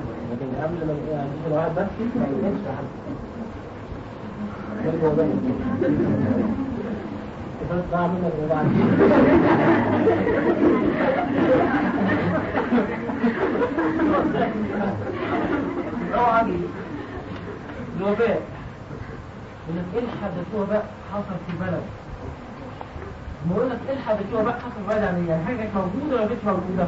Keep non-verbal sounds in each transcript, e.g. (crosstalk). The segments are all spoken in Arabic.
لكن لو يعني مش الواحد بس ما حد الوباء وباء حصل في بلد بقول لك الحد في وباء حصل في بلد يعني يعني كانت موجودة ولا مش موجودة؟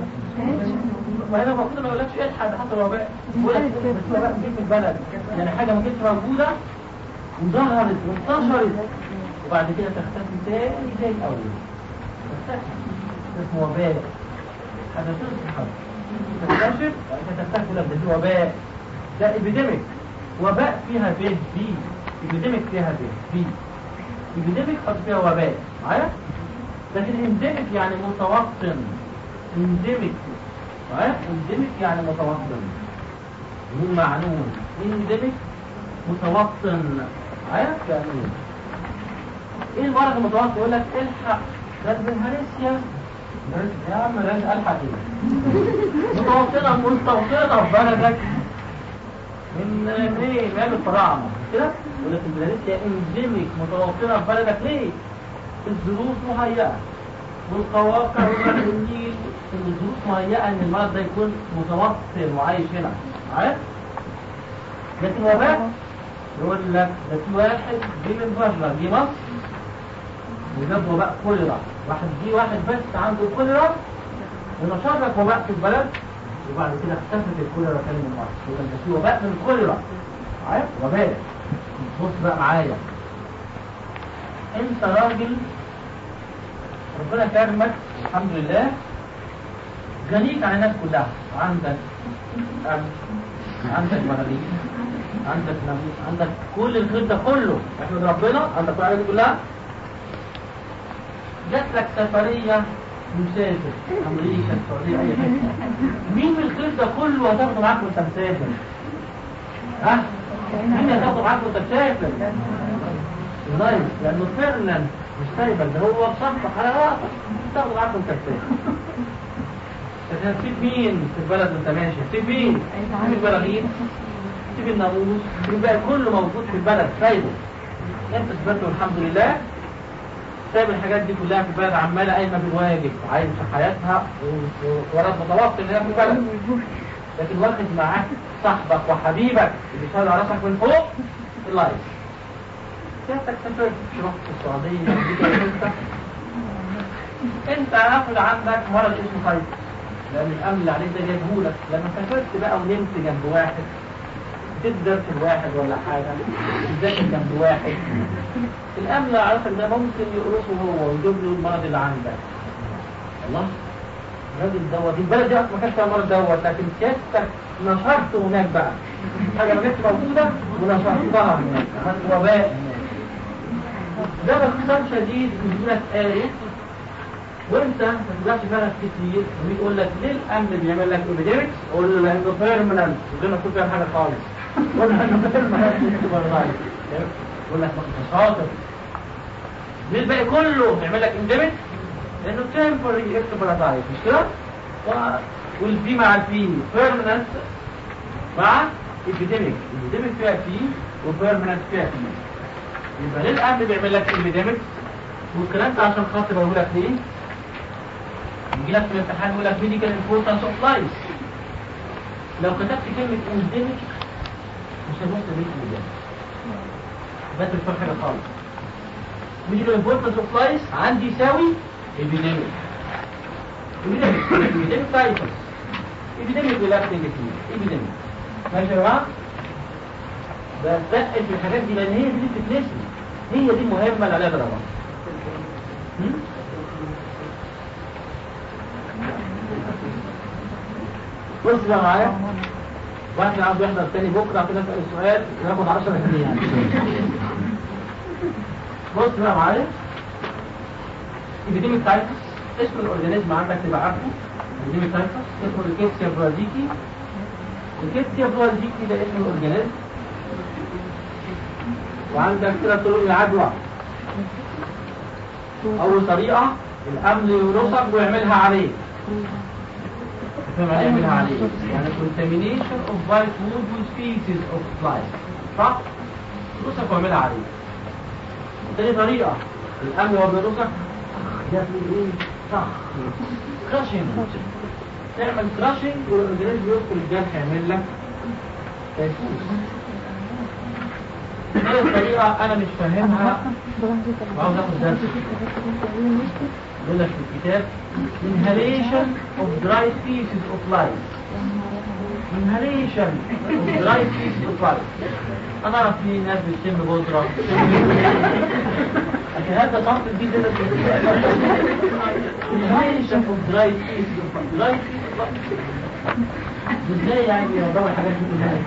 ما هنا المفروض ما يقولكش الحد حصل وباء لك بس في البلد. يعني حاجة ما كانتش موجودة وظهرت وانتشرت وبعد كده تختفي تاني زي الأول تختفي. اسمه وباء. حاجة تصحى تكتشف تختفي لك ده وباء. ده epidemic وباء فيها ب P. epidemic فيها ب P. epidemic فيها وباء. معايا؟ لكن endemic يعني متوطن. معايا endemic يعني متوطن. نون مع نون endemic متوطن. معايا يعني إيه المرض المتوطن؟ يقول لك الحق. ده بلهارسيا يا عم لازم ألحق إيه؟ (laughs) متوطنة مستوطنة في بلدك. من إيه من الفراعنه كده؟ يقول لك البلهارسيا endemic متوطنة في بلدك. ليه؟ الظروف مهيئة. والقواقع النيل الظروف مهيئة إن المرض ده يكون متوطن وعايش هنا. عارف؟ لكن وباء يقول لك ده في واحد جه من بره جه مصر. وجاب وباء كوليرا. واحد جه واحد بس عنده كوليرا. ونشر لك وباء في البلد. وبعد كده اختفت الكوليرا تاني من مصر. يبقى ده في وباء من الكوليرا. عارف؟ وباء. بص بقى معايا. انت راجل ربنا كرمك الحمد لله غنيك عن الناس كلها عندك عندك مغاليق عندك ناموس عندك كل الخير ده كله احمد ربنا عندك كل دي كلها جات لك سفرية مسافر أمريكا السعودية أي حتة مين الخير ده كله هتاخده معاك وأنت مسافر؟ ها؟ مين هتاخده معاك وأنت مسافر؟ اللايف لأنه فعلا مش سايبك ده هو تاخده معاك وأنت مسافر لكن هتسيب مين في البلد وأنت ماشي؟ هتسيب مين؟ هتسيب البراغيث؟ تسيب الناموس؟ يبقى كله موجود في البلد سايبه. انت سبته الحمد لله سايب الحاجات دي كلها في البلد عماله قايمة بالواجب عايشه حياتها وراك متوقع ان هي في البلد. لكن واخد معاك صاحبك وحبيبك اللي شايل رأسك من فوق اللايف أمريكا انت هاخد عندك مرض اسمه خيط لأن الامن اللي عليك ده جايبهولك لما سافرت بقى ونمت جنب واحد تقدر في الواحد ولا حاجة تذاكر جنب واحد. الأمن عارفك ده ممكن يقرصه هو ويجيب له المرض اللي عندك. الله. الراجل دوت البلد دي ما كانش فيها المرض دوت لكن سيادتك نشرته هناك بقى. حاجة ما كانتش موجودة ونشرتها هناك. وباء ده باختصار شديد يجيب لك آية وانت ما تبقاش بالك كتير. ويقول لك ليه الامن بيعمل لك ايبيديمكس له لأنه بيرمننت بدون ما تكون حاجة خالص. له لأنه بيرمننت يقول لك ما انت شاطر ليه الباقي كله بيعمل لك endemic لأنه temporary ectoparasites مش كده؟ وال P مع ال P permanent مع epidemic epidemic فيها P و permanent فيها P يبقى ليه القمل بيعمل لك epidemics والكلام ده عشان خاطر أقول لك ليه؟ يجي لك في الامتحان يقول لك medical importance of lice لو كتبت كلمة endemic مش هتبص ليه ده مش حاجة خالص. medical importance of lice عندي يساوي epidemic epidemic epidemic typhus epidemic relapsing fever epidemic ماشي يا جماعة؟ بتقل في الحاجات دي لأن هي دي بتتنسي. هي دي المهمة اللي عليها درجات بص بقى معايا. واحد عاوز يحضر تاني بكرة كده اسال السؤال ياخد 10 جنيه يعني. بص بقى معايا. epidemic typhus اسم ال organism عندك تبقى عارفه. epidemic typhus اسمه Rickettsia prowazekii Rickettsia prowazekii ده اسم ال organism. وعندك كده طرق العدوى؟ أول طريقة القمل يقرصك ويعملها عليك عليه. يعملها عليه. يعني contamination of bite wound with feces of lice صح؟ قرصك وعملها عليك. تاني طريقة القمل هو بيقرصك جاب لي إيه؟ صح crushing تعمل crushing وال organism يدخل الجرح يعمل لك. تيفوس هذه الطريقة أنا مش فاهمها. وعاوز آخد درس يقول لك في الكتاب inhalation of dry pieces of life. Inhalation of dry pieces of life. أنا أعرف في ناس بتشم بودرة. لكن هذا صنف جديد ده inhalation of dry pieces of life. إزاي يعني يوضعوا الحاجات دي؟ كلها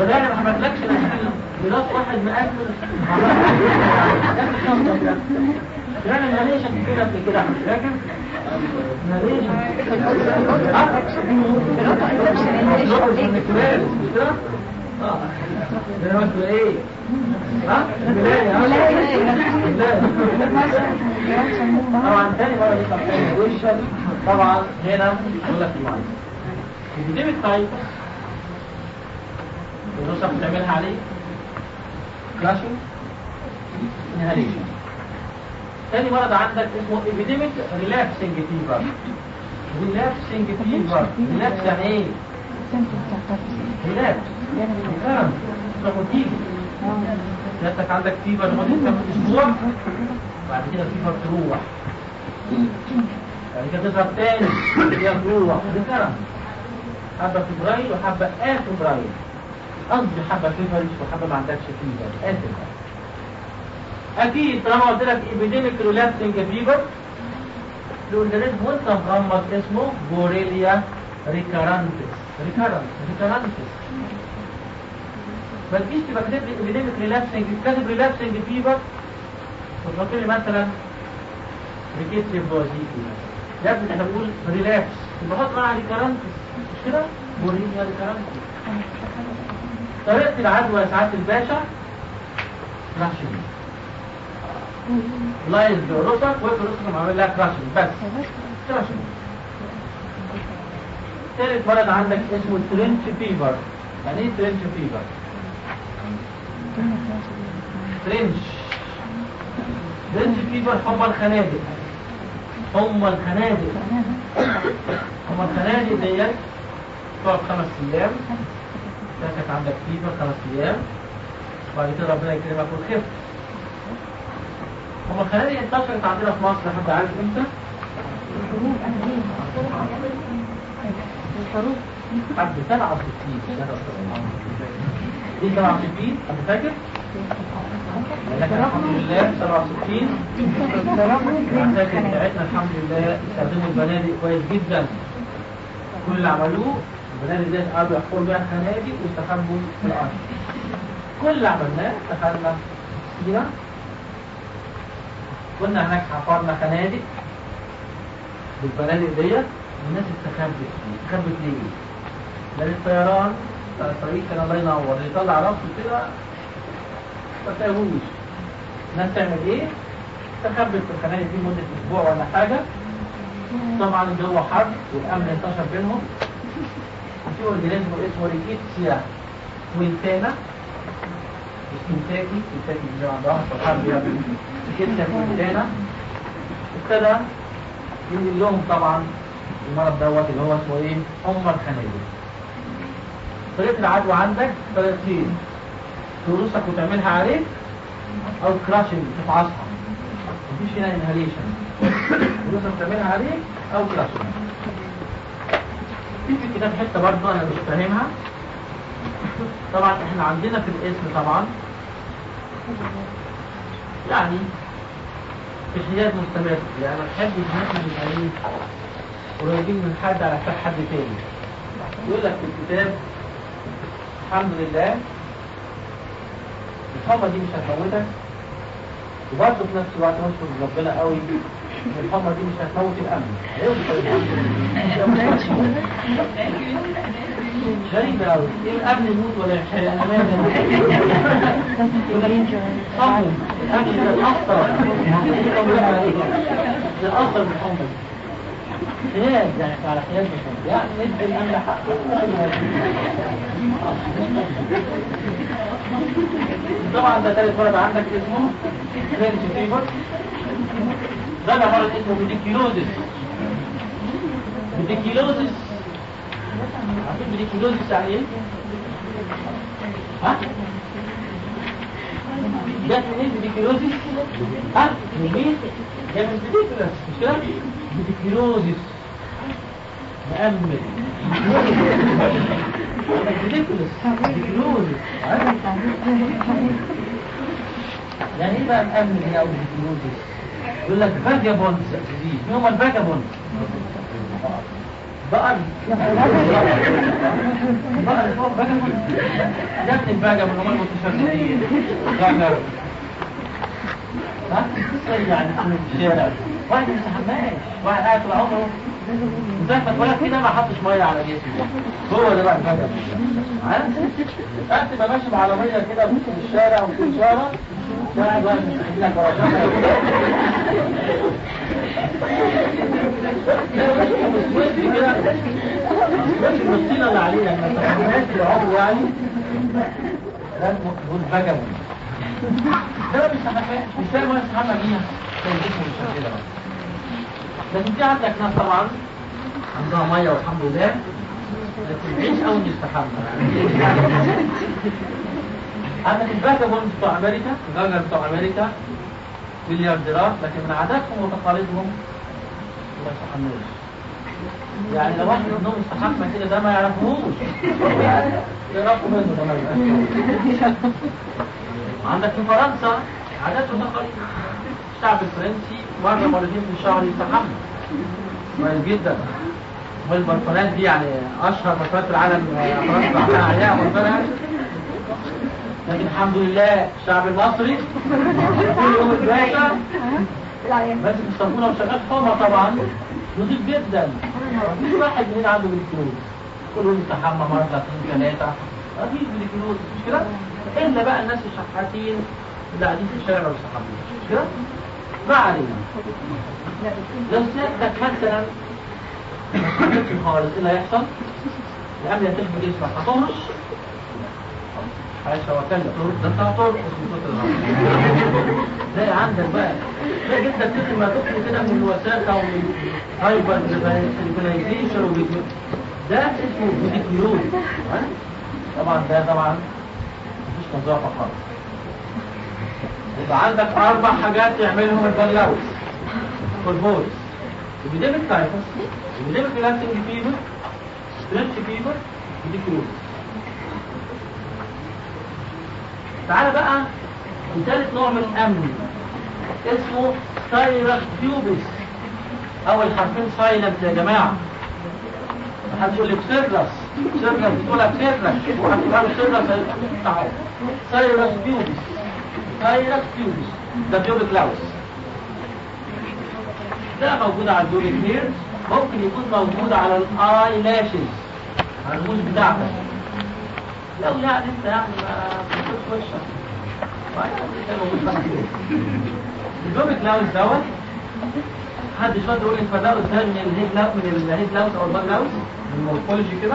وده أنا ما حملتلكش بلاس واحد مقفل فعلا ماليش كده قبل كده فاكر ماليش آه أنا مثل إيه ها طبعا تاني دي طبعا هنا يقول لك بالتايب النسخ بتعملها عليه crushing inhalation تاني مرض عندك اسمه epidemic relapsing fever. Relapsing fever. Relapse يعني إيه؟ relapse. كلام تروح وتيجي عندك fever لمدة كام أسبوع؟ بعد كده ال fever تروح. بعد كده تظهر تاني هي تروح. حبة febrile وحبة afebrile قصدي حبة feverish وحبة ما عندكش fever آسف أكيد طالما قلت لك epidemic relapsing fever ال organism وأنت مغمض اسمه Borrelia recurrentis. recurrent recurrentis. ما تجيش تبقى كاتب لي epidemic relapsing كاتب relapsing fever وتحط لي مثلا Rickettsia prowazekii لازم إحنا بنقول relapse يبقى حط معاها recurrentis. مش كده؟ Borrelia recurrentis. طريقة العدوى يا سعادة الباشا crushing lice بيقرصك وقت قرصك تعمل لها crushing بس. crushing ثالث مرض عندك اسمه trench fever. يعني إيه trench fever؟ ترنش ترنش فيفر هم الخنادق. هم الخنادق. هم الخنادق ديت تقعد خمس أيام. كانت عندك فيفر خمس أيام وبعد كده ربنا يكرمك وتخف هما الخنادق انتشرت عندنا في مصر حد عارف إمتى؟ حد 67 دي 67 حد فاكر؟ لكن الحمد لله 67 العساكر بتاعتنا الحمد لله استخدموا البنادق كويس جدا. كل اللي عملوه البنادق ديت قعدوا يحفروا بيها الخنادق واستخبوا في الأرض. كل اللي عملناه دخلنا سينا كنا هناك حفرنا خنادق بالبنادق ديت والناس استخبت استخبت ليه؟ لأن الطيران الطريق كان الله ينور. يطلع رأسه كده ما تلاقيهوش. الناس تعمل إيه؟ استخبت في الخنادق دي مدة أسبوع ولا حاجة. طبعا الجو حر والقمل انتشر بينهم. في organism اسمه Rickettsia quintana مش كنتاكي كنتاكي اللي عندها فرحان بيها Rickettsia quintana ابتدى ينزل لهم طبعا المرض دوت اللي هو اسمه إيه؟ حمى الخنادق طريقة العدوى عندك طريقتين تقرصك وتعملها عليك أو crushing تفعصها مفيش هنا inhalation تقرصك وتعملها عليك أو crushing في في الكتاب حتة برضه أنا مش فاهمها. طبعا إحنا عندنا في الاسم طبعا. يعني احتياج مستمر. يعني الناس اللي يعني قريبين من حد على حساب حد تاني. يقول لك في الكتاب الحمد لله الحمى دي مش هتموتك. وبرضه في نفس الوقت نشكر ربنا قوي الحمى دي مش هتموت الامن غريبة قوي إيه الامن يموت ولا يحيى الامان صمم الامن ده الاخطر ده الاخطر من الحمى حياد يعني على مش يعني ندي الأمن حقه طبعا ده ثالث مرض عندك اسمه فرنش فيبر ده مرض اسمه بيديكيلوزيس بيديكيلوزيس عارفين بيديكيلوزيس يعني إيه؟ ها؟ جت منين بيديكيلوزيس؟ ها؟ من مين؟ جت من بيديكيلوس مش كده؟ بيديكيلوزيس مأمن بيديكيلوس بيديكيلوزيس يعني إيه بقى مأمن هنا أو بيديكيلوزيس؟ يقول لك فاجابونز هم الفاجابونز؟ بقر بقر فاجابونز ده من الفاجابونز المتشردين ها؟ يعني في الشارع واحد ما يستحماش واحد قاعد طول عمره زي ما اتولد كده ما حطش ميه على جسمه هو ده بقى الفجر انت تبقى ماشي بعربيه كده في الشارع وفي الشارع واحد واحد مستحيل لك مش المشكلة اللي عليه لما تحملات العمر يعني لازم تقول فجر ده مش حمامات مش فاهم ولا تتحمل بيها كان جسمه مش لكن في عندك ناس طبعا عندها ميه والحمد لله لكن عيش أو يستحمى عندك الفاجابونز بتوع أمريكا الجاجر بتوع أمريكا مليارديرات لكن من عاداتهم وتقاليدهم ما يستحملوش يعني لو واحد منهم استحمى كده ده ما يعرفوش يعرفوا منه يعرفوش عندك في فرنسا عادات وتقاليد الشعب الفرنسي مرة مرتين في الشهر يستحمى كويس جدا. والبرفانات دي يعني أشهر برفانات في العالم فرنسا عشان عليها برفانات لكن الحمد لله الشعب المصري كل يوم الباشا ماسك الصابونه وشغال حمى طبعا. نضيف جدا. مفيش واحد مننا عنده بالكيلوز كل يوم يستحمى مرة اثنين ثلاثة. مفيش بالكيلوز مش كده؟ إلا بقى الناس الشحاتين اللي قاعدين في الشارع ما بيستحموش مش كده؟ ما علينا لو سيادتك مثلا ما خالص إيه اللي هيحصل؟ الأمن يتم جسمك هتهرش عايش هو كان ده انت هتهرش زي عندك بقى. تلاقي جدا كتر ما تدخل كده من الوساخه ومن هايبر سيلفيلايزيشن وبيت ده اسمه بيديكيولوز طبعا ده طبعا. مفيش نظافه خالص يبقى عندك أربع حاجات يعملهم البلاوس كوربورس البيديميك تايفس البيديميك لانسنج فيبر trench fever pediculosis تعالى بقى لثالث نوع من القمل. اسمه Phthirus pubis أول حرفين silent يا جماعة. محدش يقول لك سيرلس سيرلس بتقولها سيرلس وهتقولها له سيرلس تعالى Phthirus Phthirus pubis ده pubic louse ده موجود على ال pubic hair ممكن يكون موجود على ال eye lashes على الرموش بتاعتك لو يعني أنت يعني ما بتشوفش وشك ال pubic louse دوت حد شوية يقول لي ال louse ده من ال head louse من ال head louse أو ال body louse ال morphology كده.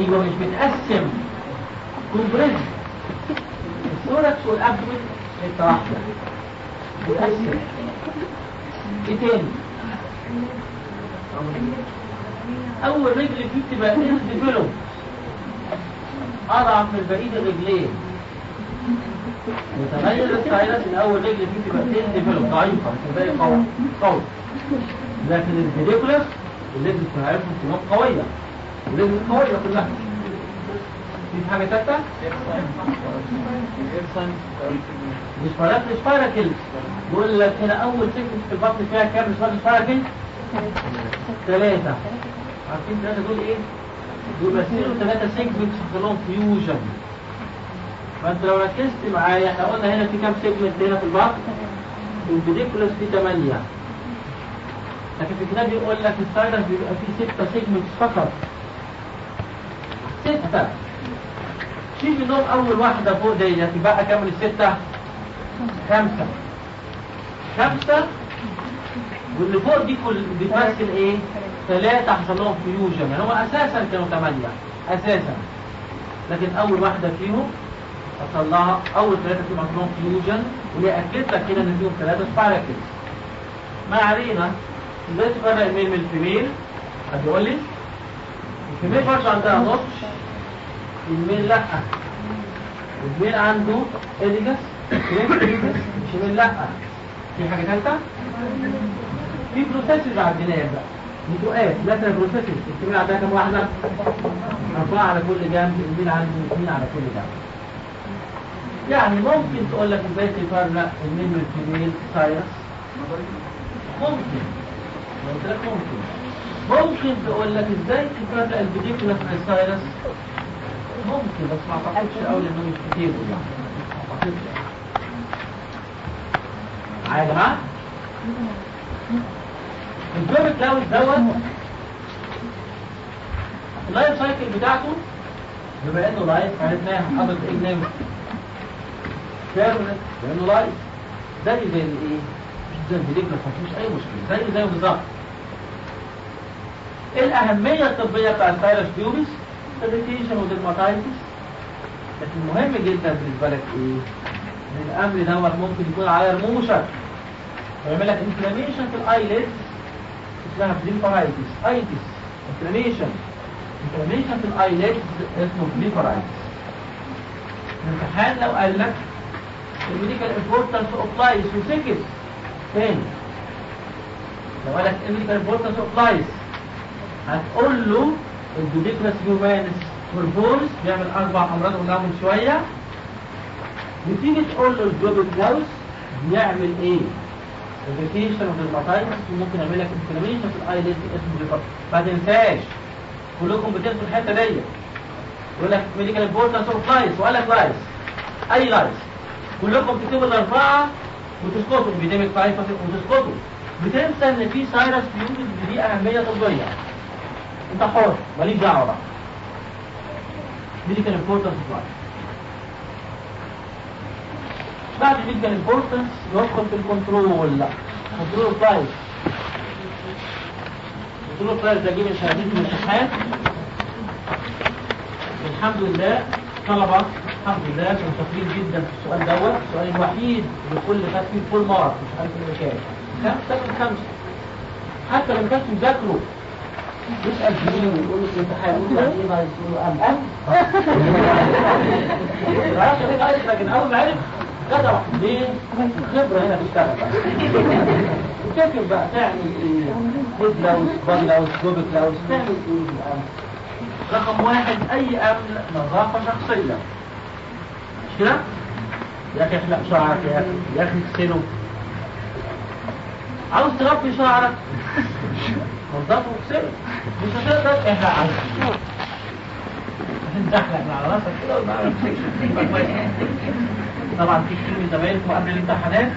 يبقى مش بتقسم compress ال thorax وال abdomen حتة واحدة. بتقسم إيه تاني؟ أول رجل فيه تبقى develop أضعف من بقيه الرجلين متميز ال Phthirus الأول رجل فيه تبقى develop ضعيفة الباقي قوي قوي. لكن ال Pediculus الرجل بتاعتهم كلهم قوية. الرجل قوية كلها. في حاجة ثالثه spiracle spiracle يقول لك هنا أول segment في البطن فيها كام spiracle ثلاثة. عارفين ثلاثة دول إيه؟ دول بيصيروا ثلاثة segments كلهم fusion فأنت لو ركزت معايا إحنا قلنا هنا في كام segment هنا في البطن؟ ال Pediculus في 8 لكن في الكتاب يقول لك ال Phthirus بيبقى فيه 6 segments فقط. 6 شيل منهم أول واحدة فوق ديت يبقى كامل الستة خمسة. خمسة؟ واللي فوق دي كل بتمثل إيه؟ ثلاثة حصل لهم fusion. يعني هم أساسا كانوا ثمانية. أساسا. لكن أول واحدة فيهم حصل لها أول ثلاثة فيهم حصل لهم fusion وهي أكدت لك كده إن فيهم ثلاثة spiracles ما علينا. إزاي تفرق ال male من ال female حد يقول لي؟ ال female برضه عندها notch. ال male لأ؟ ال male عنده aedeagus مش ال male لأ. في حاجة ثالثة في processes عندنا بقى. نتوءات lateral processes ال female عندها كم واحدة؟ أربعة على كل جنب. ال male عنده؟ اثنين على كل جنب يعني ممكن تقول لك إزاي تفرق ال male من ال female؟ Phthirus ممكن. قلت لك ممكن. ممكن تقول لك إزاي تفرق ال Pediculus من ال Phthirus ممكن بس ما أعتقدش قوي إنه مش كتير. يعني معايا يا جماعة pubic louse دوت ال life cycle بتاعته بما إنه لايف عرفناها حضرتك إيه لأنه لايف. زي زي الايه زي أي مشكلة. زي زي بالظبط. إيه الأهمية الطبية بتاع الفيروس تيوبس اريتيشن وديرماتايتس لكن مهم جدا بالنسبة لك إيه؟ ان الأمر دوت ممكن يكون على رموشك. ويعمل لك انفلاميشن في الايليد اسمها بليفرايتس ايتس inflammation inflammation في ال eyelid اسمه blepharitis الامتحان لو قال لك ال medical importance of lice وسكت تاني لو قال لك ال medical importance of lice هتقول له ال Pediculus humanus corporis بيعمل أربع أمراض من شوية. وتيجي تقول له ال pubic louse بيعمل إيه؟ irritation of dermatitis وممكن يعمل لك inflammation في ال eyelid اسمه blepharitis ما تنساش كلكم بتنسوا الحته دي. يقول لك medical importance of lice وقال لك lice أي lice كلكم تكتبوا الأربعة وتسقطوا. epidemic typhus وتسقطوا. بتنسى إن في Phthirus pubis دي أهمية طبية. انت حر ماليش دعوه بقى medical importance of بعد الميديكال امبورتنس يدخل في الكنترول كنترول برايس كنترول برايس ده جه من شهادات الامتحان الحمد لله طلبة الحمد لله كانوا شاطرين جدا في السؤال دوت السؤال الوحيد اللي كل خد فيه فول مارك مش عارف اللي كام خمسة من خمسة حتى لو كانش مذاكره يسأل فيه ويقول له في له يعني إيه ما يقول له أم لكن أول ما عرف جدع ليه؟ خبرة هنا تشتغل بقى وتفكر بقى تعمل إيه؟ لاوس جوبك لاوس تعمل إيه بالأمن؟ رقم واحد أي أمن نظافة شخصية مش كده؟ يا أخي احلق شعرك يا أخي يا أخي اغسله عاوز تربي شعرك نظفه واغسله مش هتقدر على عشان تحلق من على راسك كده وما طبعا في كتير من زمايلكم قبل الامتحانات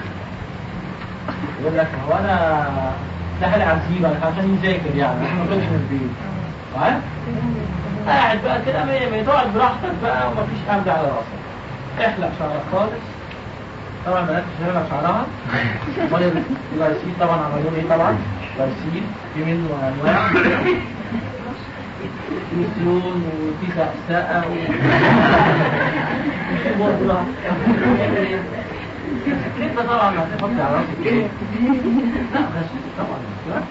يقول لك هو أنا سهل الزيبة عشان يذاكر يعني. عشان ما يخرجش من البيت؟ قاعد بقى كده مية تقعد براحتك بقى ومفيش قبض على راسك. احلق شعرك خالص. طبعا مش هيحلق شعرها. (laughs) امال اللايسين طبعا عملوا إيه طبعا؟ لايسين في منه أنواع سيون وفي وفي بودرة كده طبعا هتحط على راسك إيه؟ لا غشيش طبعا لا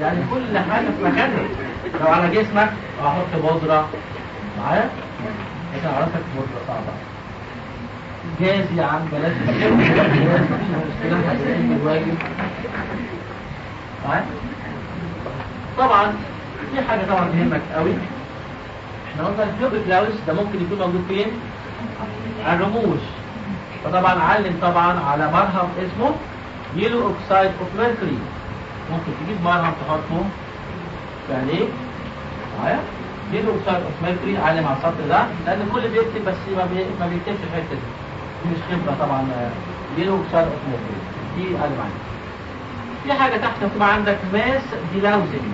يعني كل حاجة في مكانها لو على جسمك هحط بودرة معايا؟ على راسك بودرة صعبة جاز يا عم بلاش (laughs) الواجب معايا؟ طبعا في حاجة طبعا تهمك قوي إحنا قلنا ال pubic louse ده ممكن يكون موجود فين؟ الرموش فطبعا علم طبعا على مرهم اسمه yellow oxide of mercury ممكن تجيب مرهم تحطه يعني؟ معايا؟ yellow oxide of mercury علم على السطر ده لأن الكل بيكتب بس ما, بي... ما بيكتبش الحته دي مش خبرة طبعا oxide of mercury دي علم عليها في حاجة تحت مكتوب عندك mass delousing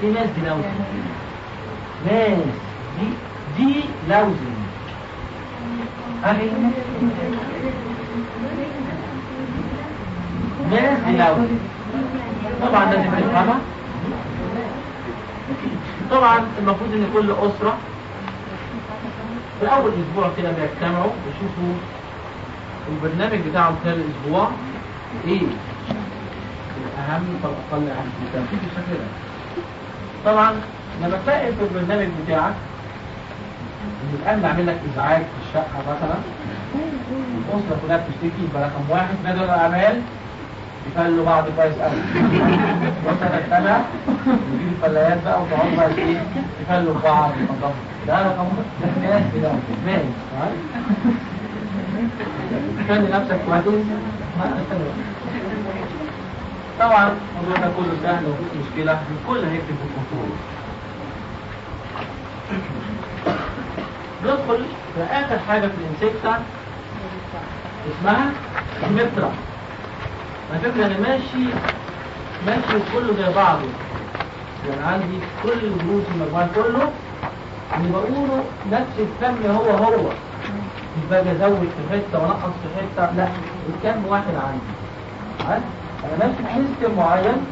في mass delousing mass دي delousing أهي. mass delousing طبعا لازم تفهمها طبعا المفروض إن كل أسرة في أول أسبوع كده بيجتمعوا يشوفوا البرنامج بتاعهم خلال الأسبوع. إيه؟ الأهم فالاقل اهم بالترتيب بالشكل ده. طبعا لما تلاقي في البرنامج بتاعك ان الامن عامل لك إزعاج في الشقة مثلا. الاسره كلها بتشتكي يبقى رقم واحد نادي الأعمال. يفلوا بعض كويس قوي مثلا السنة يجيب الفلايات بقى وتقعدوا بقى إيه يفلوا بعض. ده رقم واحد ناس كده ماشي. خلي نفسك كويس. طبعا الموضوع ده كله سهل ومفيش مشكلة. الكل هيكتب في الكنترول ندخل في اخر حاجة في الانسكتا اسمها المترا على فكرة أنا ماشي ماشي كله زي بعضه. يعني عندي كل الدروس المجموعة كله اللي بقوله نفس الكم هو هو. مش باجي أزود في حتة وأنقص في حتة لا الكم واحد عندي. عارف؟ أنا ماشي ب system معين.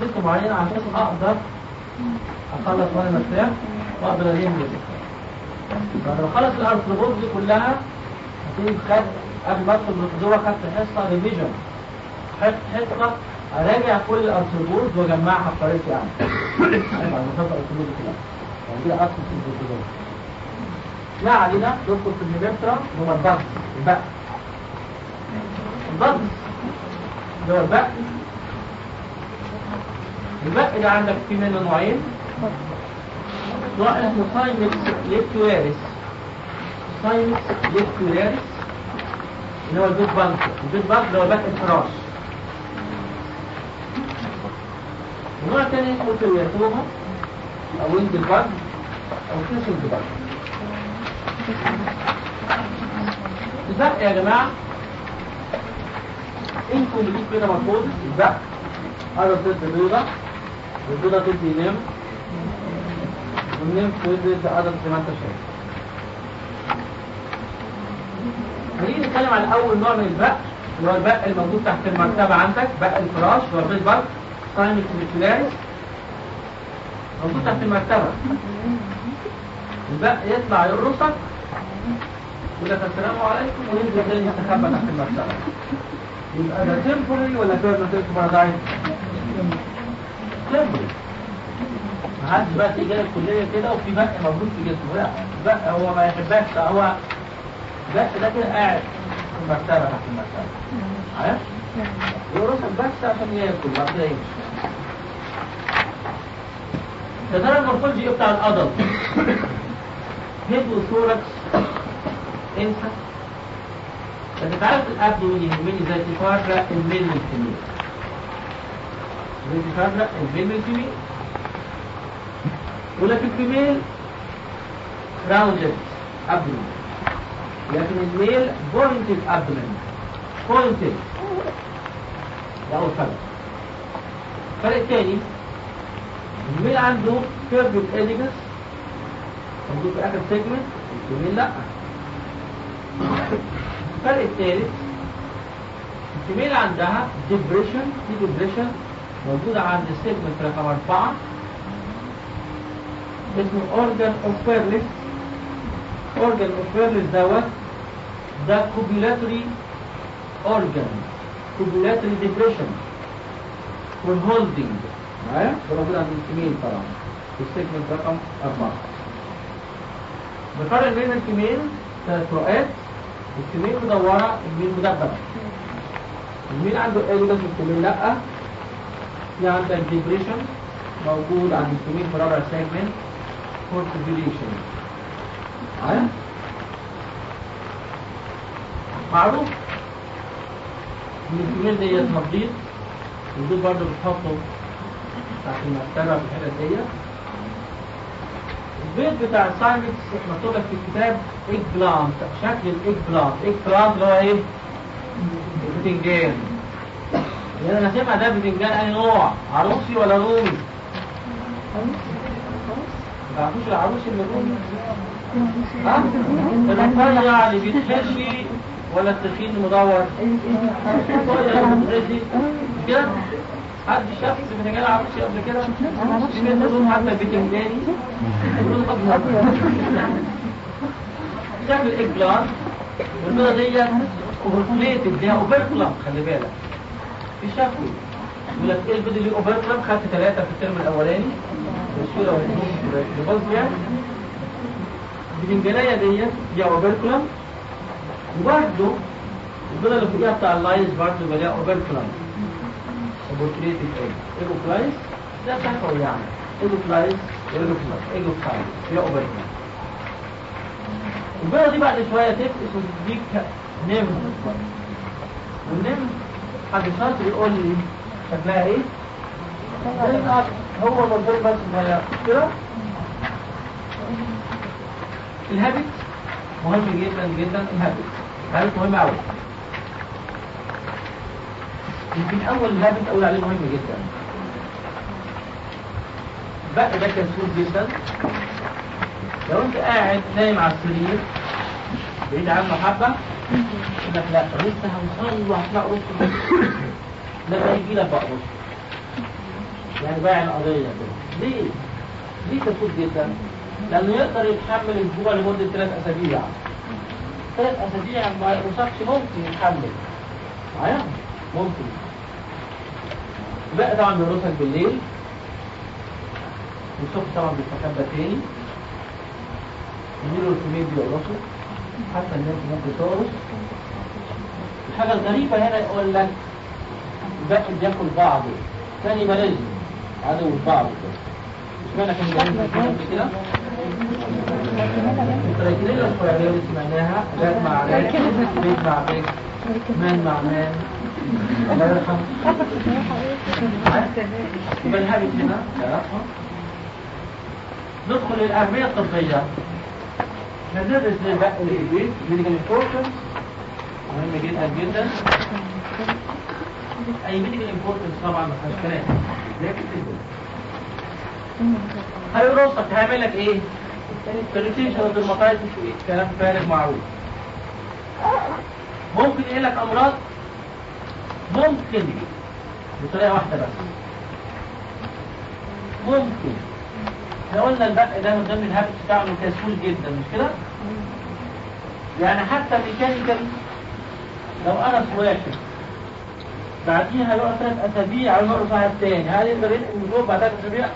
ب system معين عشان أقدر أخلص وأنا مرتاح وأقدر ألم بعد ما ال arthropods دي كلها هتيجي خد قبل ما ادخل بالخضوره خدت حصة ريفيجن حصه اراجع كل الارثروبودز واجمعها بطريقتي بعد ما اخلص الارثروبودز كلها يعني كده ادخل في الخضوره لا علينا ندخل في النيمترا اللي هو الضغط البق. الضغط اللي هو البق. البق ده عندك في منه نوعين. نوع اسمه سايمكس lectularius Cimex lectularius اللي هو ال bed bug ال bed bug اللي هو بق الفراش. ونوع تاني اسمه Triatoma أو winged bug أو kissing bug البق يا جماعة أنتوا اللي جيت كده مفروض البق هذا تدي بيضة والبيضة تدي nymph وال nymph تدي adult زي ما انت شايف. خلينا نتكلم عن أول نوع من البق اللي هو البق الموجود تحت المرتبة عندك بق الفراش ال bed bug Cimex lectularius موجود تحت المرتبة. البق يطلع يرقصك يقول لك السلام عليكم وينزل تاني يستخبى تحت المرتبة. يبقى ده temporary ولا permanent parasite؟ temporary محدش بقى تيجي الكلية كده وفي بق موجود في جسمه. لا بق هو ما يحبكش هو ده كده قاعد. في المرتبة تحت المرتبة عارف؟ يقرصك بس عشان ياكل بعد كده يمشي. ده ال morphology بتاع ال adult head و thorax انسى. لكن تعرف ال abdomen يهمني إزاي تفرق ال male من ال female إزاي تفرق ال male من ال female ولكن ال female rounded abdomen لكن ال male pointed abdomen pointed ده اول فرق الفرق الثاني ال male عنده curved aedeagus موجود في اخر segment ال female لا الفرق الثالث ال female عندها depression في depression موجودة عند ال segment رقم أربعة اسمه organ of Berlese organ of Berlese دوت ده copulatory organ copulatory depression for holding. معايا ده موجود عند ال female طبعا في ال segment رقم أربعة بفرق بين ال female ثلاث فروقات ال female مدورة ال male مدببة ال male عنده aedeagus وال female لأ في عندك depression موجود عند ال female في رابع segment for copulation معايا؟ معروف ال female ديت مبيض البيض برضه بتحطه تحت المرتبة في الحتة ديت. البيض بتاع ال Cimex مكتوب لك في الكتاب eggplant شكل ال eggplant eggplant اللي هو إيه؟ البتنجان اللي أنا سامع ده بتنجان. أي نوع؟ عروسي ولا رومي؟ ما تعرفوش العروسي اللي رومي؟ ها؟ الرفيع اللي بيتحشي ولا التخين مدور كده حد شاف البتنجان عرفش قبل كده في منهم حتى بتنجاني تعمل eggplant والبيضه ديت operculated دي operculum خلي بالك في شفوي يقول لك إيه البيض اللي operculum خدت ثلاثة في الترم الاولاني الصورة والبوز يعني البتنجانيه ديت دي operculum وبرده البيضه اللي فوقيها بتاع ال lice برضه يبقى ليها operculum operculated egg egg of lice ده شفوي يعني. egg of lice egg of lice egg of lice هي operculum البيضة دي بعد شوية تفقس وتديك nymph وال nymph حد شاطر يقول لي شكلها إيه؟ هو مصدر بس صغير كده. الهابت مهم جدا جدا الهابت الهابت مهم قوي يمكن أول هابت أقول عليه مهم جدا. بقى ده كسول جدا لو أنت قاعد نايم على السرير بعيد عنه حبة يقول لك لا لسه هنصلي وهتلاقي رص لما يجي لك بقى رص يعني بايع القضية كده ليه؟ ليه تفوت جدا؟ لأنه يقدر يتحمل الجوع لمدة ثلاث أسابيع. ثلاث أسابيع يقرصكش ممكن يتحمل معايا؟ ممكن. بقى طبعا بيقرصك بالليل. والصبح طبعا بيستخبى تاني. يجيله الكمية بيقرصوا حتى الناس ممكن تقرص الحاجة الغريبة هنا يقول لك الباقي بياكل بعضه. ثاني ماليزم عدو البعض مش معنى كان بيعمل كده؟ ندخل للأهمية الطبية ندرس بقى البق medical importance مهم جدا جدا اي medical importance طبعا ما فيهاش كلام لكن هيقرصك هيعمل لك irritation وال dermatitis كلام فارغ معروف ممكن يجي لك أمراض ممكن بطريقة واحدة بس ممكن إحنا قلنا البق ده من ضمن ال habit بتاعه كسول جدا مش كده؟ يعني حتى mechanical لو أنا واحد بعديها يقعد ثلاث أسابيع أو يقعد واحد تاني هل يقدر ينقل الميكروب بعد ثلاث أسابيع؟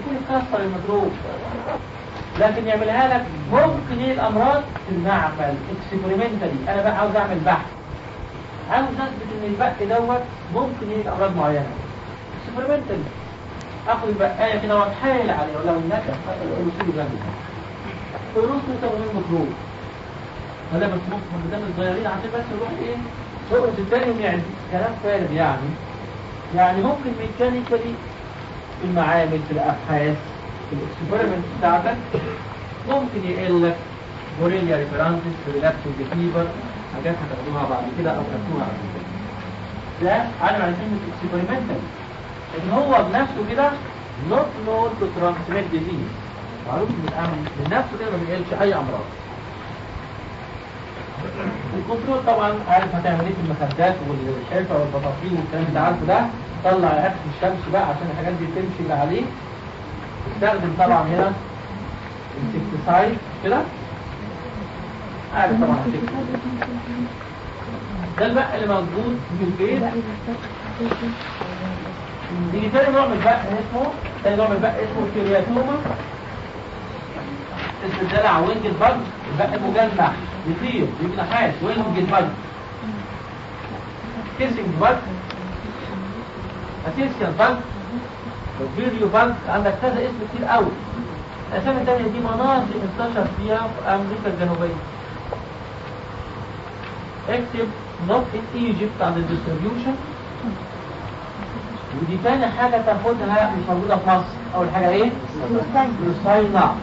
يكون يكسر الميكروب لكن يعملها لك ممكن إيه الأمراض في المعمل experimentally أنا بقى عاوز أعمل بحث. عاوز أثبت إن البق دوت ممكن إيه أمراض معينة. اكسبيرمنتالي أخذ البقايه كده واتحايل عليه. ولو النكس الرسول جنبي. الرسول طبعا الميكروب ولا بس ممكن قدام الصغيرين عشان بس يروح إيه؟ يقرص التاني ويعدي كلام فارغ يعني. يعني ممكن ميكانيكالي في المعامل في الأبحاث. الاكسبيرمنت بتاعتك ممكن يقل لك بوريليا ريفرانسس ريلاكسنج فيبر حاجات هتاخدوها بعد كده أو خدتوها قبل كده ده على كلمه اكسبيرمنتال ان هو بنفسه كده not known to transmit disease معروف من الامن من نفسه كده ما بيقلش اي امراض الكنترول طبعا عارف هتعمل إيه في المخدات والحرفه والبطاطين والكلام اللي عارفه ده طلع اكل الشمس بقى عشان الحاجات دي تمشي اللي عليه استخدم طبعا هنا insecticide كده. طبعا ده البق اللي موجود في البيت. يجي تاني نوع من البق اسمه تاني نوع من البق اسمه Triatoma اسم الدلع winged bug. البق مجنح يطير بجناحات winged bug. kissing bug assassin bug فيريو بج عندك كذا اسم كتير قوي. الأسامي التانية دي مناطق انتشر فيها في أمريكا الجنوبية. اكتب not in Egypt عند ال distribution ودي تاني حاجة تاخدها مش موجودة في مصر. أول حاجة إيه؟ Glossina.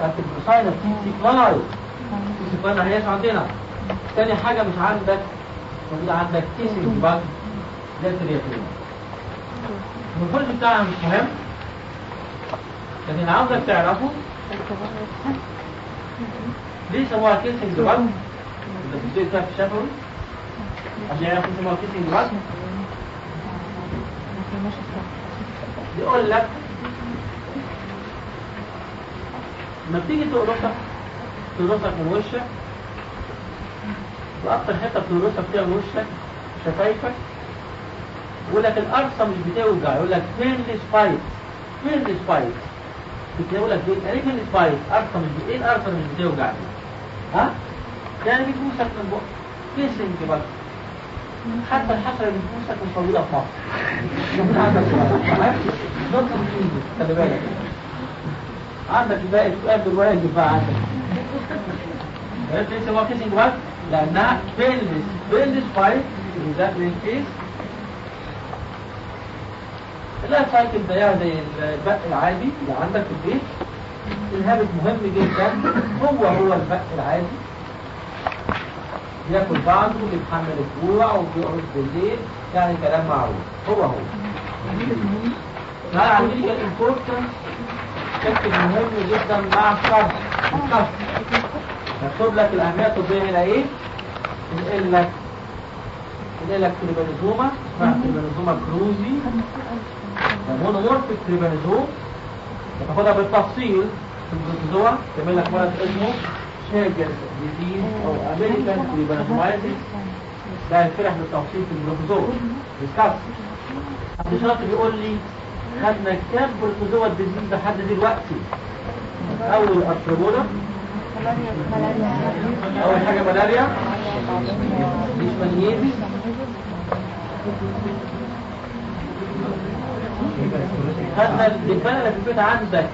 كانت ال Glossina tsetse fly tsetse fly ما هياش عندنا. تاني حاجة مش عندك موجودة عندك kissing bug ده الترياتين الفرج بتاعها مش مهم. لكن عاوزك تعرفه. ليه سموها كيسنج باج انت بتبتدي كده في الشفوي عشان يعرف اسمه كيسنج بس يقول لك لما بتيجي تقرصك تقرصك من وشك وأكتر حتة بتقرصك فيها من وشك شفايفك يقول لك القرصه مش بتوجع يقول لك painless bite painless bite بتقول لك إيه يعني painless bite قرصه مش إيه اللي مش بتوجع دي ها؟ يعني بتبوسك من بق kissing bugs حتى الحشره اللي بتبوسك مش موجوده في مصر إيدك. خلي بالك عندك باقي سؤال بالواجب بقى عندك عرفت ليه سموها kissing bugs؟ لأنها painless painless bite داخل الكيس ال life cycle زيها زي البق العادي اللي عندك في البيت. ال habit مهم جدا. هو هو البق العادي. بياكل بعضه بيتحمل الجوع وبيقعد بالليل. يعني كلام معروف. هو هو. تعالى على ال medical importance شكل مهم جدا مع الشرح الشرح مكتوب لك الأهمية الطبيه هنا إيه؟ ينقل لك ينقل لك trypanosoma اسمها trypanosoma cruzi. monomorphic trypanosome تاخدها بالتفصيل. في ال protozoa تعمل لك مرض اسمه Chagas disease أو American trypanosomiasis ده هيتشرح بالتفصيل في ال protozoa discuss عبد شاطر بيقول لي خدنا كام protozoal disease لحد دلوقتي؟ أول arthropoda أول حاجة ملاريا. leishmaniasis خدنا الدبانه اللي في البيت عندك.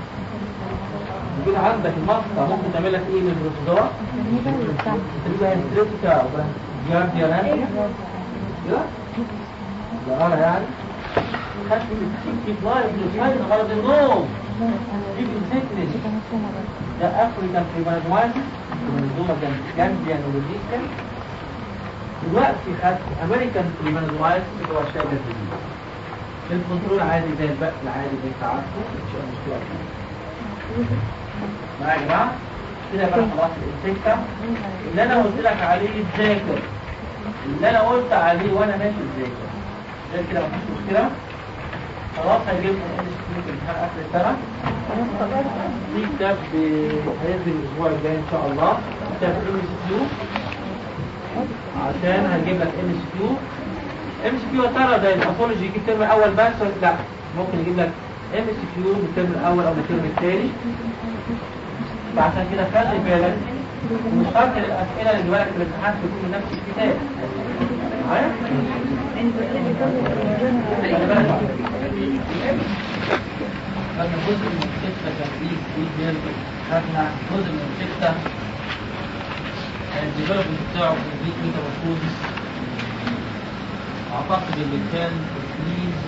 البيت عندك المصنع ممكن تعمل لك إيه من ال protozoa تبقى histolytica جارديانات كده لا أنا يعني خدت غرض النوم ده افريكان وليكا دلوقتي خدت امريكان تريبانومايتس اللي هو الشاي الجديد الكنترول عادي زي العادي زي مش. معايا يا جماعة كده بقى خلاص ال insecta اللي أنا قلت لك عليه تذاكر اللي أنا قلت عليه وأنا ماشي تذاكر زي كده مفيش مشكله خلاص هيجيب لكم امتحان آخر في كتاب هينزل الأسبوع الجاي إن شاء الله. كتاب MCQ عشان هنجيب لك ام اس كيو ام اس كيو ترى زي ال pathology يجيب الترم الأول بس؟ لا ممكن يجيب لك MCQ من الترم الأول أو من الترم الثاني. فعشان كده خلي بالك مش شرط الأسئلة اللي بالك في الامتحان تكون من نفس الكتاب. معايا؟ جزء من ال insecta تدريس فيديو خدنا جزء من ال insecta ال development بتاعه في اعتقد اللي كان الفليز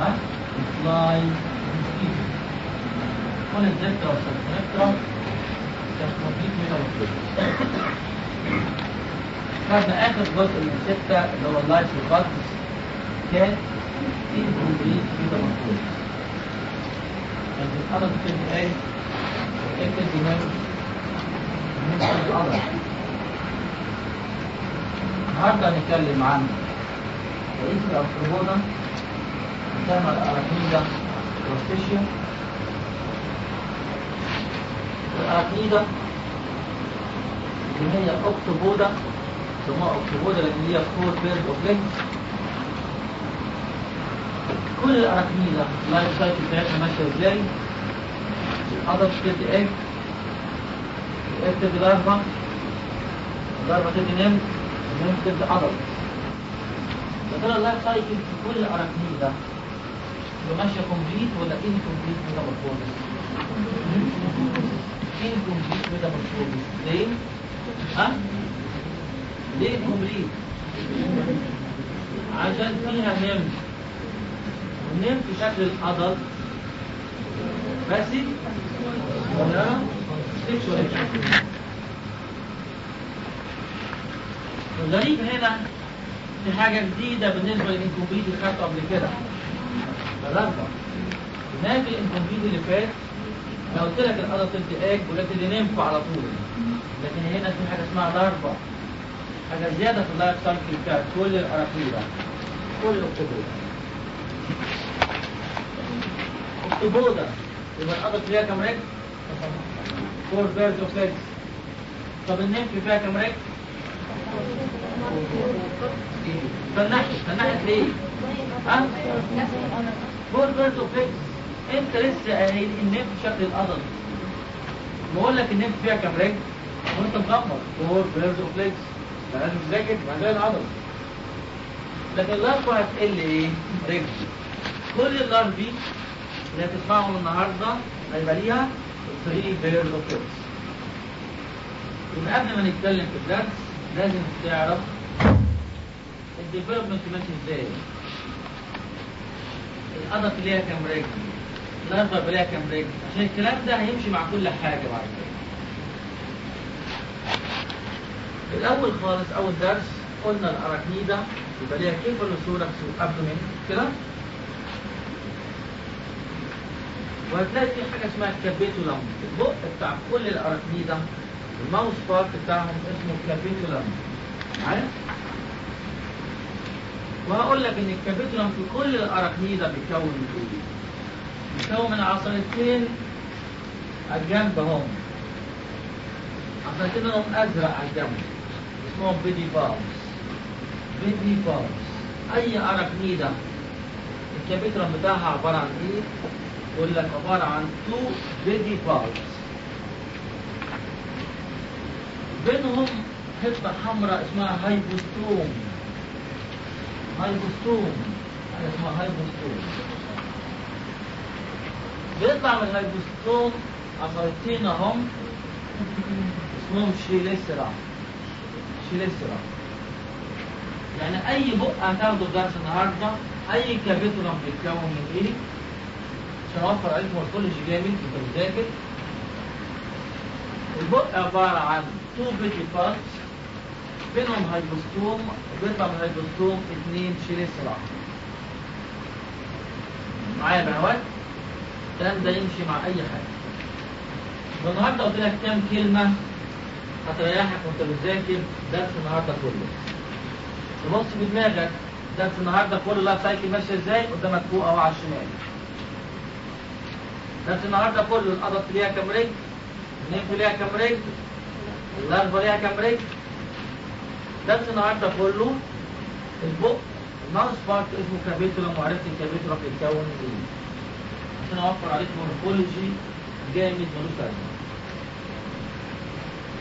ها الفلاي كل الذكرى والسبتنكرة كان كومبليت ميتامورفوزيس خدنا آخر جزء من الستة اللي هو اللايف والبادز كان incomplete ميتامورفوزيس كانت الأرض في إيه اكتب دماغ النهارده هنتكلم عن رئيس ال arthropoda مسمى ال arachnida crustacea ال arachnida اللي هي octopoda octopoda لأن هي four pairs of legs كل ال arachnida ال life cycle بتاعتها ماشية إزاي ال adult بتدي إيه إيه بتدي larva ال larva تدي nymph ال nymph تدي adult فده ال life cycle في كل ال arachnida ماشية complete ولا incomplete metamorphosis incomplete metamorphosis ليه؟ ها؟ ليه؟ complete؟ عشان فيها nymph ال nymph في شكل ال adult باسي ولا سيكشوال الغريب هنا في حاجة جديدة بالنسبة للإنكومبليت اللي خدته قبل كده. بالرغم هناك الإنكومبليت اللي فات لو قلت لك الأدلت انتقاج ولكن اللي نمت على طول. لكن هنا في حاجة اسمها لارفا حاجة زيادة في اللايف سايكل بتاعت كل الاراكيدا كل الاكتوبودا octopoda يبقى القدر فيها كام رجل؟ four of legs طب ال nymph فيها كام رجل؟ فالنحل فالنحل ليه؟ ها؟ four of legs أنت لسه قايل ال nymph شكل القدر بقول لك ال nymph فيها كام رجل؟ وأنت مغمض four pairs of لكن ال larva هتقل إيه؟ رجل. كل ال larvae اللي هتسمعهم النهارده هيبقى ليها 3 pairs of يبقى قبل ما نتكلم في الدرس لازم تعرف ال development ماشي إزاي. القدر ليها كام رجل؟ ال larva ليها كام رجل؟ عشان الكلام ده هيمشي مع كل حاجة بعد كده. الأول خالص أول درس قلنا ال Arachnida يبقى ليها cephalothorax و abdomen كده؟ وهتلاقي في حاجة اسمها capitulum البق بتاع كل ال Arachnida ال mouth part بتاعهم اسمه capitulum معايا؟ وهقول لك إن ال capitulum في كل ال Arachnida بيكون من إيه بيكون من عصايتين على الجنب اهم عصايتين لونهم أزرق على الجنب. اسمهم pedipalps pedipalps أي Arachnida ال capitulum بتاعها عبارة عن إيه؟ يقول لك عبارة عن two pedipalps بينهم حتة حمراء اسمها hypostome hypostome حاجة اسمها hypostome بيطلع من ال hypostome عصايتين اهم اسمهم chelicera. chelicera يعني أي بق هتاخده درس النهارده أي capitulum بيتكون من إيه عشان أوفر عليكم morphology جامد أنت بتذاكر البق عبارة عن two pedipalps بينهم hypostome وبيطلع من اثنين chelicera معايا يا بهوات الكلام ده يمشي مع أي حاجة. والنهارده قلت لك كام كلمة؟ هتريحك وانت بتذاكر درس النهارده كله. تبص في دماغك درس النهارده كله life cycle ماشية إزاي؟ قدامك فوق اهو على الشمال. درس النهارده كله القدط ليها كام رجل؟ ال nymph ليها كام رجل؟ ال larva ليها كام رجل؟ درس النهارده كله البق ال mouth part اسمه capitulum وعرفت ال capitulum بيتكون من إيه عشان اوفر عليك morphology جامد ملوش لازمة.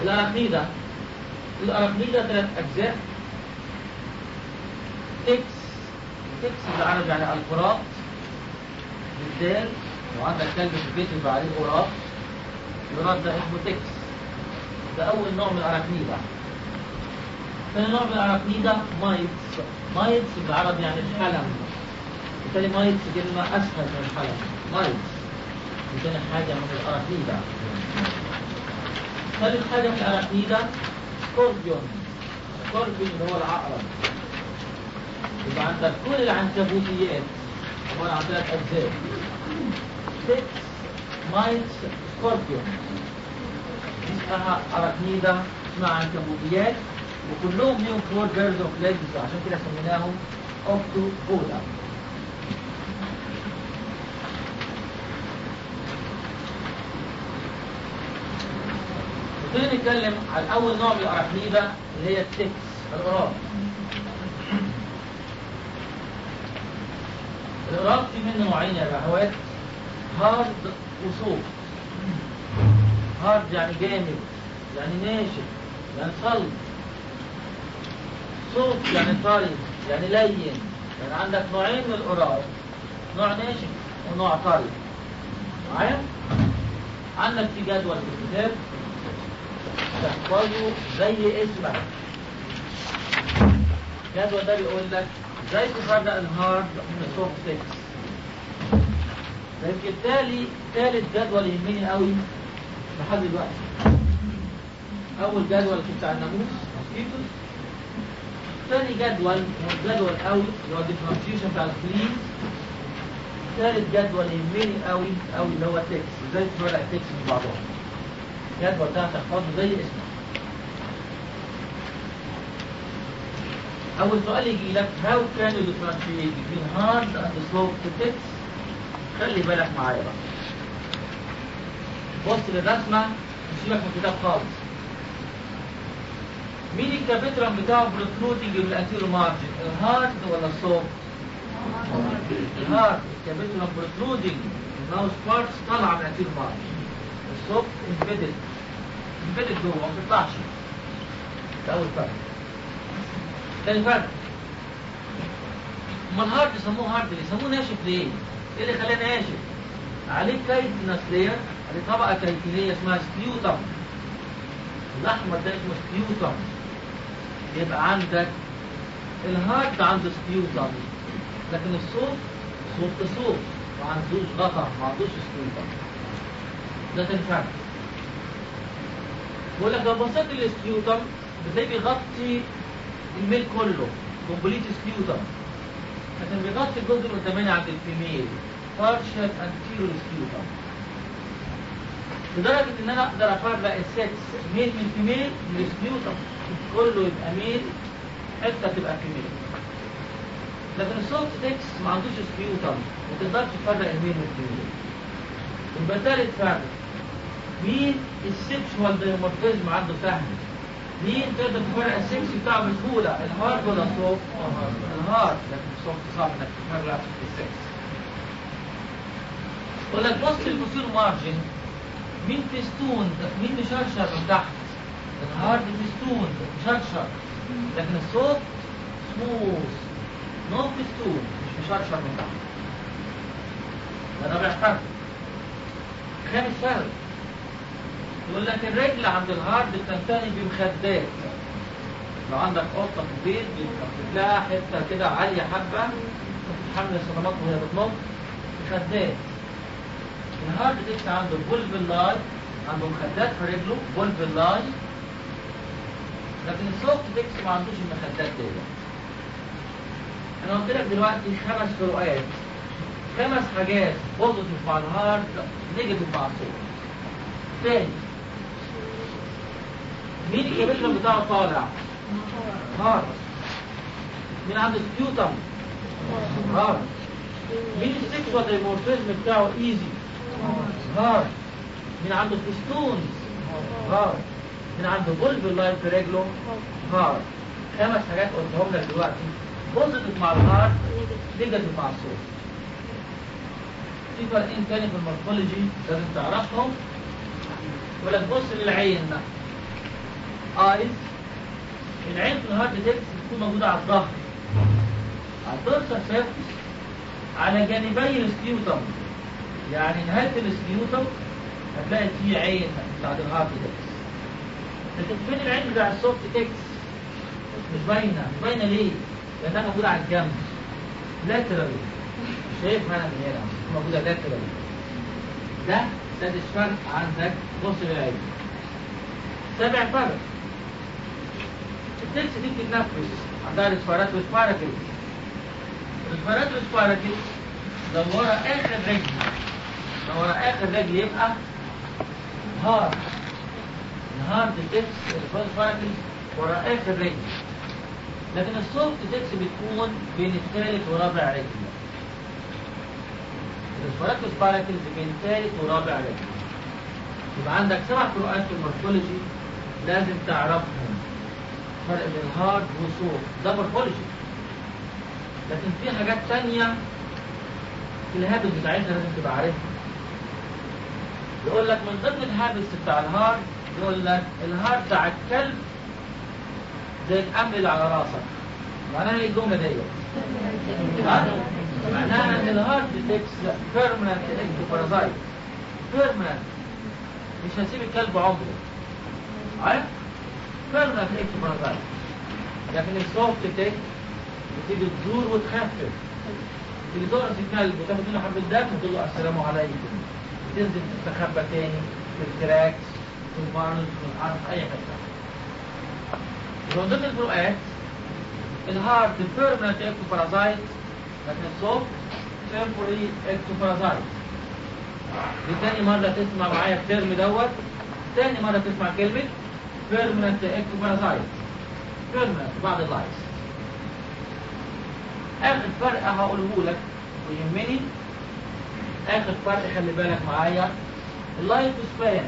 ال Arachnida ال Arachnida ثلاث أجزاء. ticks ticks بالعربي يعني القراد بالدال. وعندك كلب في البيت يبقى عليه قراد القراد ده اسمه ticks ده أول نوع من ال Arachnida ثاني نوع من ال Arachnida mites mites بالعربي يعني الحلم. بالتالي mites كلمة أسهل من الحلم. mites دي تاني حاجة من ال Arachnida ثالث حاجة في ال Arachnida scorpion scorpion اللي هو العقرب. يبقى عندك كل العنكبوتيات. عبارة عن ثلاث أجزاء ticks mites scorpion اسمها Arachnida اسمها عنكبوتيات. وكلهم ليهم four pairs of legs عشان كده سميناهم octopoda نبتدي نتكلم عن أول نوع من ال Arachnida اللي هي ال ticks القراد القراد في منه نوعين يا بهوات hard و soft hard يعني جامد يعني ناشف يعني صلب. soft يعني طري يعني لين. يعني عندك نوعين من القراد نوع ناشف ونوع طري معايا؟ عندك في جدول في الكتاب. تحفظه زي اسمك. الجدول ده بيقول لك إزاي تفرق ال hard من ال soft ticks لكن بالتالي ثالث جدول يهمني قوي لحد دلوقتي. أول جدول بتاع الناموس ثاني جدول جدول قوي اللي هو ال differentiation بتاع ال fleas ثالث جدول يهمني قوي قوي اللي هو ticks إزاي تفرق ال ticks من بعضهم. الجدول بتاعك تحفظه زي اسمك. أول سؤال يجي لك how can you differentiate between hard and soft ticks خلي بالك معايا بقى. بص للرسمة وسيبك من الكتاب خالص. مين الكابيترم بتاعه بروكلوتنج بالأثير مارجن الهارد ولا السوفت؟ الهارد. الكابيترم بروكلوتنج الماوس بارتس طالعه من ال anterior margin ال soft embedded embedded جوه ما بتطلعش ده اول فرق تاني فرق امال ال hard يسموه hard؟ يسموه ناشف ليه؟ إيه اللي خلاه ناشف؟ عليه chitinous layer عليه طبقه كايتينية اسمها scutum الاحمر ده اسمه scutum يبقى عندك ال hard عنده scutum لكن ال soft soft soft ما عندوش غطا ما عندوش scutum ده تاني فرق بقول لك لو بصيت لل scutum بتلاقيه بيغطي ال male كله complete scutum لكن بيغطي الجزء القداماني عند ال female partial anterior scutum لدرجة إن أنا أقدر أفرق ال sex male من female من ال scutum كله يبقى male حتة تبقى female. لكن ال soft ticks ما عندوش scutum ما تقدرش تفرق ال male من ال female يبقى تالت فرق مين ال sexual dimorphism عنده فيهم؟ مين تقدر تفرق السكس بتاعه بسهولة؟ الهارد ولا السوفت؟ الهارد لكن السوفت صعب إنك تفرق السكس يقول لك بص ال posterior margin مين festoon مين مشرشر من تحت؟ ال hard festoon مشرشر لكن ال soft smooth no festoon مش مشرشر من تحت. ده رابع فرق. خامس فرق يقول لك الرجل عند ال hard بتنتهي بمخدات. لو عندك قطة في البيت لها حتة كده عالية حبة تتحمل الصدمات وهي بتنط مخدات. ال hard ticks عنده pulvilli عنده مخدات في رجله pulvilli لكن ال soft ticks ما عندوش المخدات دي. أنا قلت لك دلوقتي خمس فروقات. خمس حاجات positive مع ال hard negative مع ال soft تاني مين ال capitulum بتاعه طالع؟ hard مين عنده scutum؟ hard مين ال sexual dimorphism بتاعه easy؟ hard مين عنده festoons hard مين عنده pulvilli في رجله hard خمس حاجات قلتهم لك دلوقتي. positive مع ال hard negative مع ال soft. في فرقين تاني في ال morphology لازم تعرفهم. يقول لك بص للعين eyes العين في ال hard ticks بتكون موجودة على الظهر. على ال dorsal على جانبي ال scutum يعني نهاية ال scutum هتلاقي فيه عين بتاعت ال hard ticks لكن فين العين بتاع ال soft ticks مش باينة. مش باينة ليه؟ لأنها موجودة على الجنب. laterally شايفها أنا من هنا. موجودة laterally ده سادس فرق عندك بص للعين سابع فرق؟ ال ticks دي بتتنفس عندها respiratory spiracles respiratory spiracles لو ورا آخر رجل لو ورا آخر رجل يبقى hard ال hard ticks ال spiracle ورا آخر رجل. لكن ال soft ticks بتكون بين الثالث ورابع رجل. ال spiracle spiracles بين الثالث ورابع رجل. يبقى عندك سبع فروقات في ال morphology لازم تعرفهم. فرق بين hard و soft ده morphology لكن في حاجات تانية في ال habit بتاعتنا لازم تبقى عارفها. يقول لك من ضمن ال habits بتاع ال hard يقول لك ال hard بتاع الكلب زي القمل اللي على راسك. معناها إيه الجملة ديت؟ ها؟ معناها إن ال hard ticks permanent ectoparasite permanent مش هسيب الكلب عمره. عارف؟ permanent ectoparasite لكن ال soft tick بتيجي تزور وتخفف تيجي تقرص الكلب وتاخد منه حبه دم وتقول له السلام عليكم تنزل تستخبى تاني في ال cracks في ال barns في الأرض اي حتة ومن ضمن الفروقات ال hard permanent ectoparasite لكن ال soft temporary ectoparasite دي تاني مرة تسمع معايا ال term دوت تاني مرة تسمع كلمة permanent ectoparasite permanent بعد ال lice اخر فرق هقوله لك ويهمني اخر فرق خلي بالك معايا ال life span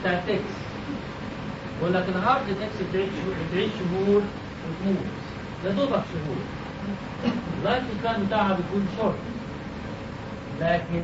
بتاع ticks يقول لك ال hard ticks بتعيش بتعيش شهور وتموت ده دوبك شهور ال life span بتاعها بيكون شورت لكن